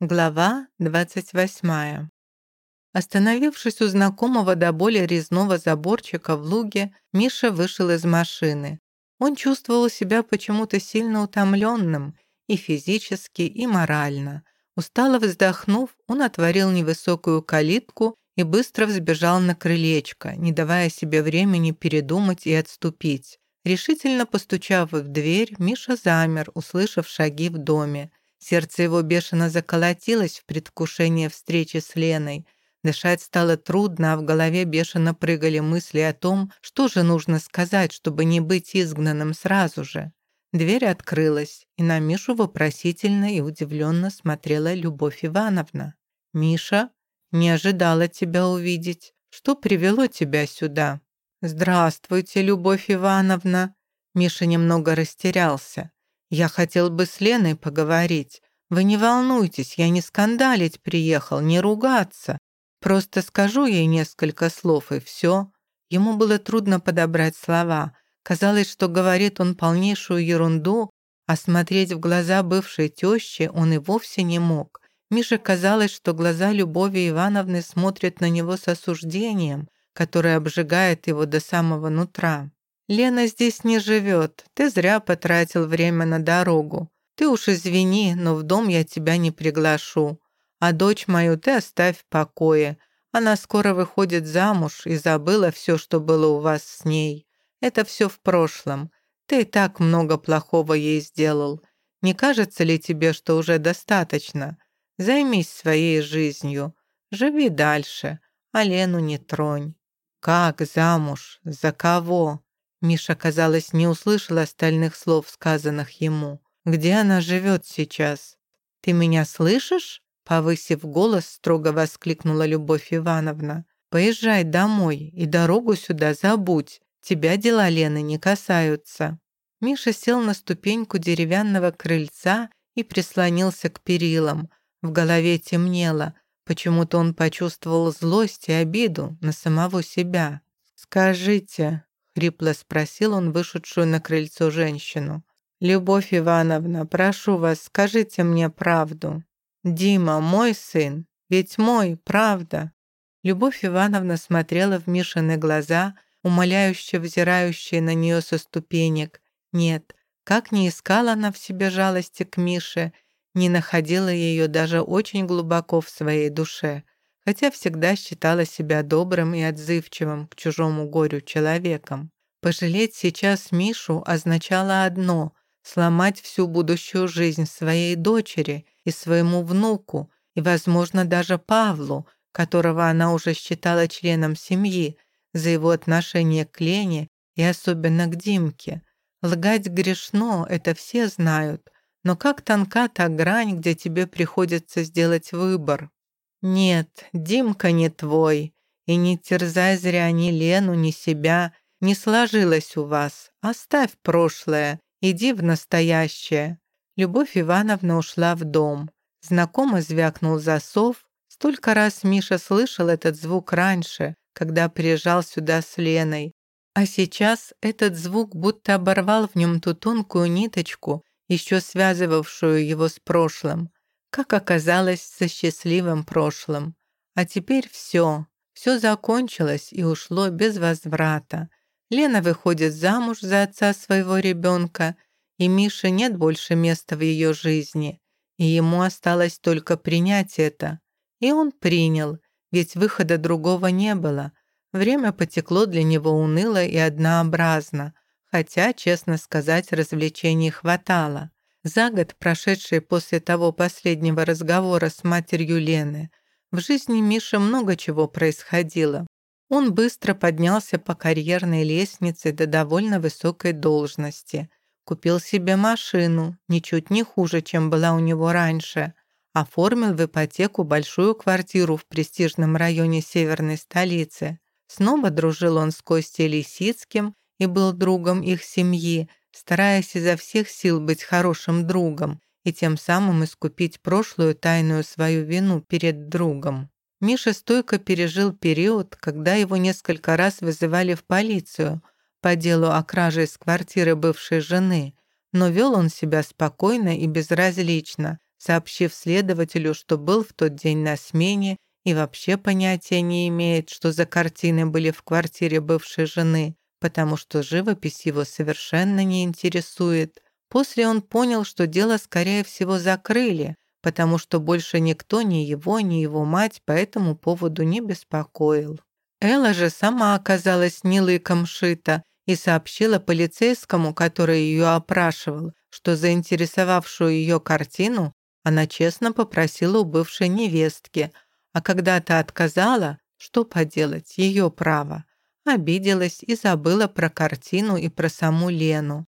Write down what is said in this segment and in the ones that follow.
Глава 28. Остановившись у знакомого до боли резного заборчика в луге, Миша вышел из машины. Он чувствовал себя почему-то сильно утомленным и физически, и морально. Устало вздохнув, он отворил невысокую калитку и быстро взбежал на крылечко, не давая себе времени передумать и отступить. Решительно постучав в дверь, Миша замер, услышав шаги в доме. Сердце его бешено заколотилось в предвкушении встречи с Леной. Дышать стало трудно, а в голове бешено прыгали мысли о том, что же нужно сказать, чтобы не быть изгнанным сразу же. Дверь открылась, и на Мишу вопросительно и удивленно смотрела Любовь Ивановна. «Миша, не ожидала тебя увидеть. Что привело тебя сюда?» «Здравствуйте, Любовь Ивановна!» Миша немного растерялся. Я хотел бы с Леной поговорить. Вы не волнуйтесь, я не скандалить приехал, не ругаться. Просто скажу ей несколько слов, и все. Ему было трудно подобрать слова. Казалось, что говорит он полнейшую ерунду, а смотреть в глаза бывшей тещи он и вовсе не мог. Мише казалось, что глаза Любови Ивановны смотрят на него с осуждением, которое обжигает его до самого нутра. «Лена здесь не живет. Ты зря потратил время на дорогу. Ты уж извини, но в дом я тебя не приглашу. А дочь мою ты оставь в покое. Она скоро выходит замуж и забыла все, что было у вас с ней. Это все в прошлом. Ты и так много плохого ей сделал. Не кажется ли тебе, что уже достаточно? Займись своей жизнью. Живи дальше, а Лену не тронь. Как замуж? За кого? Миша, казалось, не услышал остальных слов, сказанных ему. «Где она живет сейчас?» «Ты меня слышишь?» Повысив голос, строго воскликнула Любовь Ивановна. «Поезжай домой и дорогу сюда забудь. Тебя дела Лены не касаются». Миша сел на ступеньку деревянного крыльца и прислонился к перилам. В голове темнело. Почему-то он почувствовал злость и обиду на самого себя. «Скажите, Хрипло спросил он вышедшую на крыльцо женщину. «Любовь Ивановна, прошу вас, скажите мне правду. Дима мой сын, ведь мой, правда?» Любовь Ивановна смотрела в Мишины глаза, умоляюще взирающие на нее со ступенек. Нет, как ни искала она в себе жалости к Мише, не находила ее даже очень глубоко в своей душе хотя всегда считала себя добрым и отзывчивым к чужому горю человеком. Пожалеть сейчас Мишу означало одно — сломать всю будущую жизнь своей дочери и своему внуку, и, возможно, даже Павлу, которого она уже считала членом семьи, за его отношение к Лене и особенно к Димке. Лгать грешно, это все знают, но как тонка та грань, где тебе приходится сделать выбор. «Нет, Димка не твой, и не терзай зря ни Лену, ни себя. Не сложилось у вас. Оставь прошлое, иди в настоящее». Любовь Ивановна ушла в дом. Знакомо звякнул засов. Столько раз Миша слышал этот звук раньше, когда приезжал сюда с Леной. А сейчас этот звук будто оборвал в нем ту тонкую ниточку, еще связывавшую его с прошлым как оказалось, со счастливым прошлым. А теперь все, все закончилось и ушло без возврата. Лена выходит замуж за отца своего ребенка, и Мише нет больше места в ее жизни, и ему осталось только принять это. И он принял, ведь выхода другого не было. Время потекло для него уныло и однообразно, хотя, честно сказать, развлечений хватало. За год, прошедший после того последнего разговора с матерью Лены, в жизни Миши много чего происходило. Он быстро поднялся по карьерной лестнице до довольно высокой должности. Купил себе машину, ничуть не хуже, чем была у него раньше. Оформил в ипотеку большую квартиру в престижном районе северной столицы. Снова дружил он с Костей Лисицким и был другом их семьи, стараясь изо всех сил быть хорошим другом и тем самым искупить прошлую тайную свою вину перед другом. Миша стойко пережил период, когда его несколько раз вызывали в полицию по делу о краже из квартиры бывшей жены, но вел он себя спокойно и безразлично, сообщив следователю, что был в тот день на смене и вообще понятия не имеет, что за картины были в квартире бывшей жены, потому что живопись его совершенно не интересует. После он понял, что дело, скорее всего, закрыли, потому что больше никто, ни его, ни его мать по этому поводу не беспокоил. Элла же сама оказалась не лыком шита и сообщила полицейскому, который ее опрашивал, что заинтересовавшую ее картину она честно попросила у бывшей невестки, а когда та отказала, что поделать, ее право. Обиделась и забыла про картину и про саму Лену.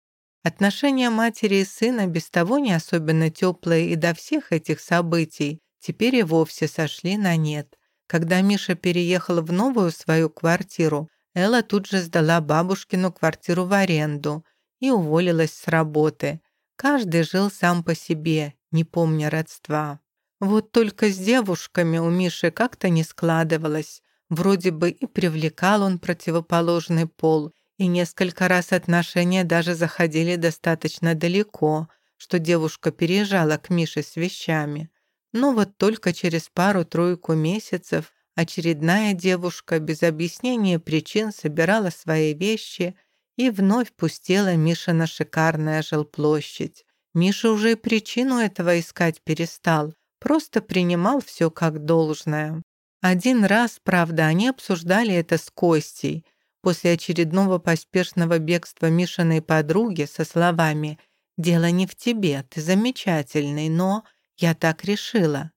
Отношения матери и сына, без того не особенно теплые и до всех этих событий, теперь и вовсе сошли на нет. Когда Миша переехал в новую свою квартиру, Элла тут же сдала бабушкину квартиру в аренду и уволилась с работы. Каждый жил сам по себе, не помня родства. Вот только с девушками у Миши как-то не складывалось. Вроде бы и привлекал он противоположный пол, и несколько раз отношения даже заходили достаточно далеко, что девушка переезжала к Мише с вещами. Но вот только через пару-тройку месяцев очередная девушка без объяснения причин собирала свои вещи и вновь пустела Миша на шикарная жилплощадь. Миша уже и причину этого искать перестал, просто принимал все как должное. Один раз, правда, они обсуждали это с Костей – после очередного поспешного бегства Мишиной подруги со словами «Дело не в тебе, ты замечательный, но я так решила».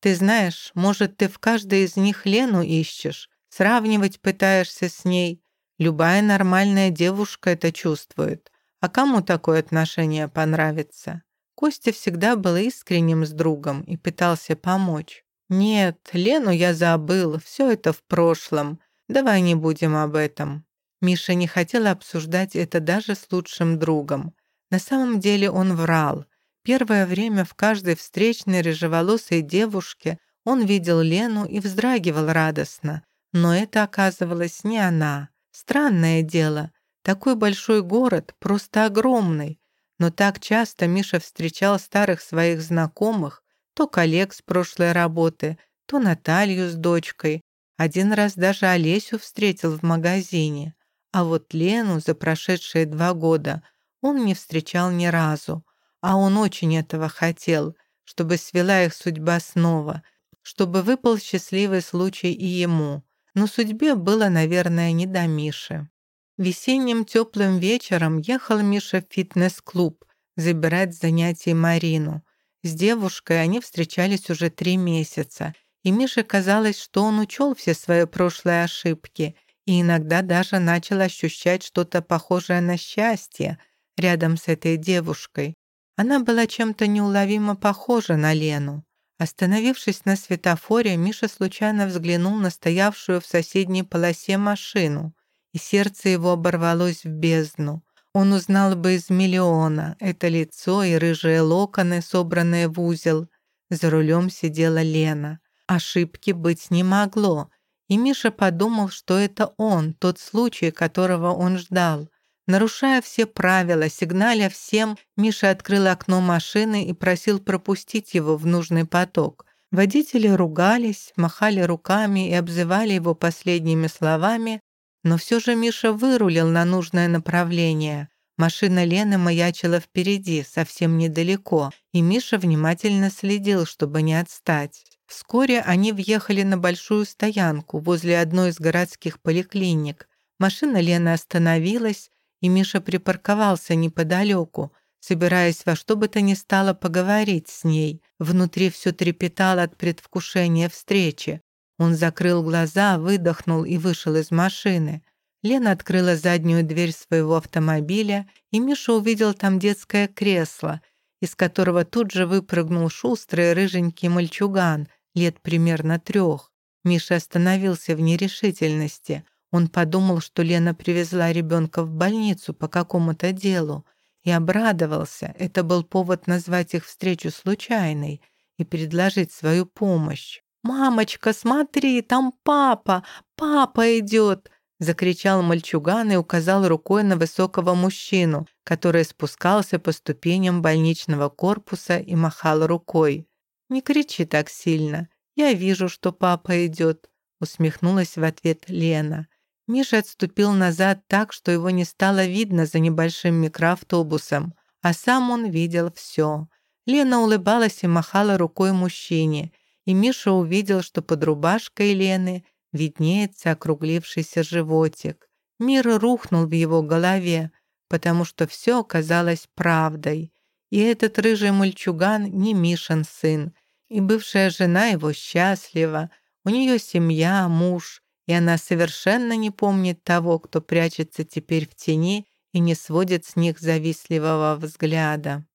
Ты знаешь, может, ты в каждой из них Лену ищешь, сравнивать пытаешься с ней. Любая нормальная девушка это чувствует. А кому такое отношение понравится? Костя всегда был искренним с другом и пытался помочь. «Нет, Лену я забыл, все это в прошлом. Давай не будем об этом. Миша не хотел обсуждать это даже с лучшим другом. На самом деле он врал. Первое время в каждой встречной рыжеволосой девушке он видел Лену и вздрагивал радостно. Но это оказывалось не она. Странное дело. Такой большой город, просто огромный. Но так часто Миша встречал старых своих знакомых, то коллег с прошлой работы, то Наталью с дочкой, один раз даже Олесю встретил в магазине, а вот Лену за прошедшие два года он не встречал ни разу, а он очень этого хотел, чтобы свела их судьба снова, чтобы выпал счастливый случай и ему. Но судьбе было, наверное, не до Миши. Весенним теплым вечером ехал Миша в фитнес-клуб забирать занятий Марину. С девушкой они встречались уже три месяца — и Мише казалось, что он учел все свои прошлые ошибки и иногда даже начал ощущать что-то похожее на счастье рядом с этой девушкой. Она была чем-то неуловимо похожа на Лену. Остановившись на светофоре, Миша случайно взглянул на стоявшую в соседней полосе машину, и сердце его оборвалось в бездну. Он узнал бы из миллиона это лицо и рыжие локоны, собранные в узел. За рулем сидела Лена. Ошибки быть не могло, и Миша подумал, что это он, тот случай, которого он ждал. Нарушая все правила, сигналя всем, Миша открыл окно машины и просил пропустить его в нужный поток. Водители ругались, махали руками и обзывали его последними словами, но все же Миша вырулил на нужное направление. Машина Лены маячила впереди, совсем недалеко, и Миша внимательно следил, чтобы не отстать. Вскоре они въехали на большую стоянку возле одной из городских поликлиник. Машина Лены остановилась, и Миша припарковался неподалеку, собираясь во что бы то ни стало поговорить с ней. Внутри все трепетало от предвкушения встречи. Он закрыл глаза, выдохнул и вышел из машины. Лена открыла заднюю дверь своего автомобиля, и Миша увидел там детское кресло, из которого тут же выпрыгнул шустрый рыженький мальчуган — лет примерно трех. Миша остановился в нерешительности. Он подумал, что Лена привезла ребенка в больницу по какому-то делу и обрадовался. Это был повод назвать их встречу случайной и предложить свою помощь. «Мамочка, смотри, там папа! Папа идет!» Закричал мальчуган и указал рукой на высокого мужчину, который спускался по ступеням больничного корпуса и махал рукой. «Не кричи так сильно. Я вижу, что папа идет», усмехнулась в ответ Лена. Миша отступил назад так, что его не стало видно за небольшим микроавтобусом, а сам он видел все. Лена улыбалась и махала рукой мужчине, и Миша увидел, что под рубашкой Лены – виднеется округлившийся животик. Мир рухнул в его голове, потому что все оказалось правдой. И этот рыжий мальчуган не Мишин сын, и бывшая жена его счастлива, у нее семья, муж, и она совершенно не помнит того, кто прячется теперь в тени и не сводит с них завистливого взгляда.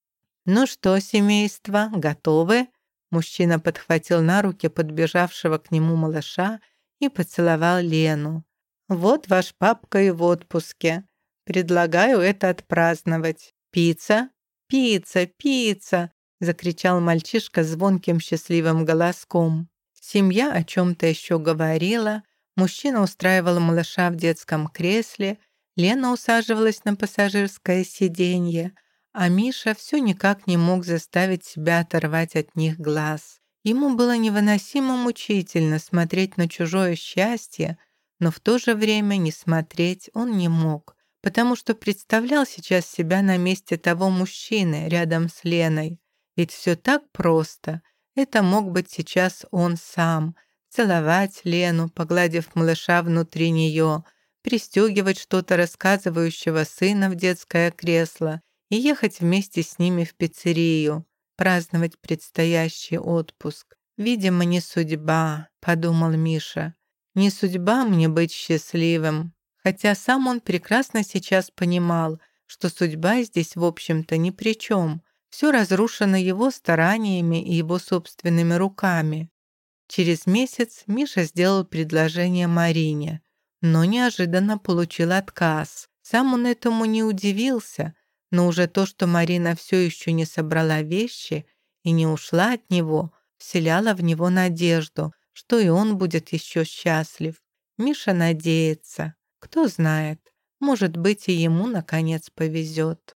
«Ну что, семейство, готовы?» Мужчина подхватил на руки подбежавшего к нему малыша и поцеловал Лену. «Вот ваш папка и в отпуске. Предлагаю это отпраздновать. Пицца? Пицца, пицца!» закричал мальчишка звонким счастливым голоском. Семья о чем-то еще говорила, мужчина устраивал малыша в детском кресле, Лена усаживалась на пассажирское сиденье, а Миша все никак не мог заставить себя оторвать от них глаз. Ему было невыносимо мучительно смотреть на чужое счастье, но в то же время не смотреть он не мог, потому что представлял сейчас себя на месте того мужчины рядом с Леной. Ведь все так просто. Это мог быть сейчас он сам. Целовать Лену, погладив малыша внутри нее, пристегивать что-то рассказывающего сына в детское кресло и ехать вместе с ними в пиццерию праздновать предстоящий отпуск. «Видимо, не судьба», — подумал Миша. «Не судьба мне быть счастливым». Хотя сам он прекрасно сейчас понимал, что судьба здесь, в общем-то, ни при чем. Все разрушено его стараниями и его собственными руками. Через месяц Миша сделал предложение Марине, но неожиданно получил отказ. Сам он этому не удивился, но уже то, что Марина все еще не собрала вещи и не ушла от него, вселяло в него надежду, что и он будет еще счастлив. Миша надеется. Кто знает, может быть, и ему, наконец, повезет.